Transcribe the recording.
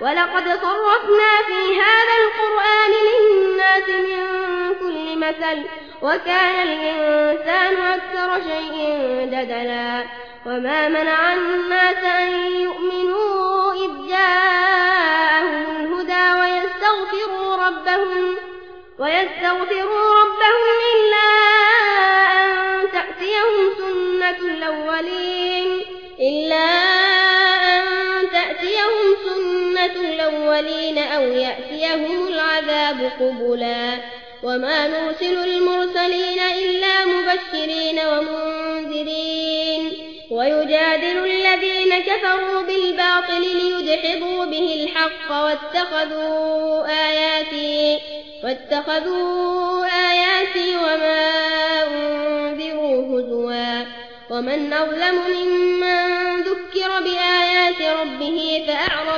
ولقد صرفنا في هذا القرآن للناس من كل مثل وكان الإنسان أكثر شيء جدلا. وما منع الناس أن يؤمنوا إذ جاءهم الهدى ويستغفروا ربهم ويستغفروا ربهم إلا أن تأتيهم سنة الأولين إلا الأولين يأتيهم العذاب قبلا. وما نرسل المرسلين إلا مبشرين ومنذرين. ويجادل الذين كفروا بالباطل ليدحضوا به الحق واتخذوا آياتي, واتخذوا آياتي وما أنذروا هزوا. ومن أظلم ممن ذكر بآيات ربه فأعرض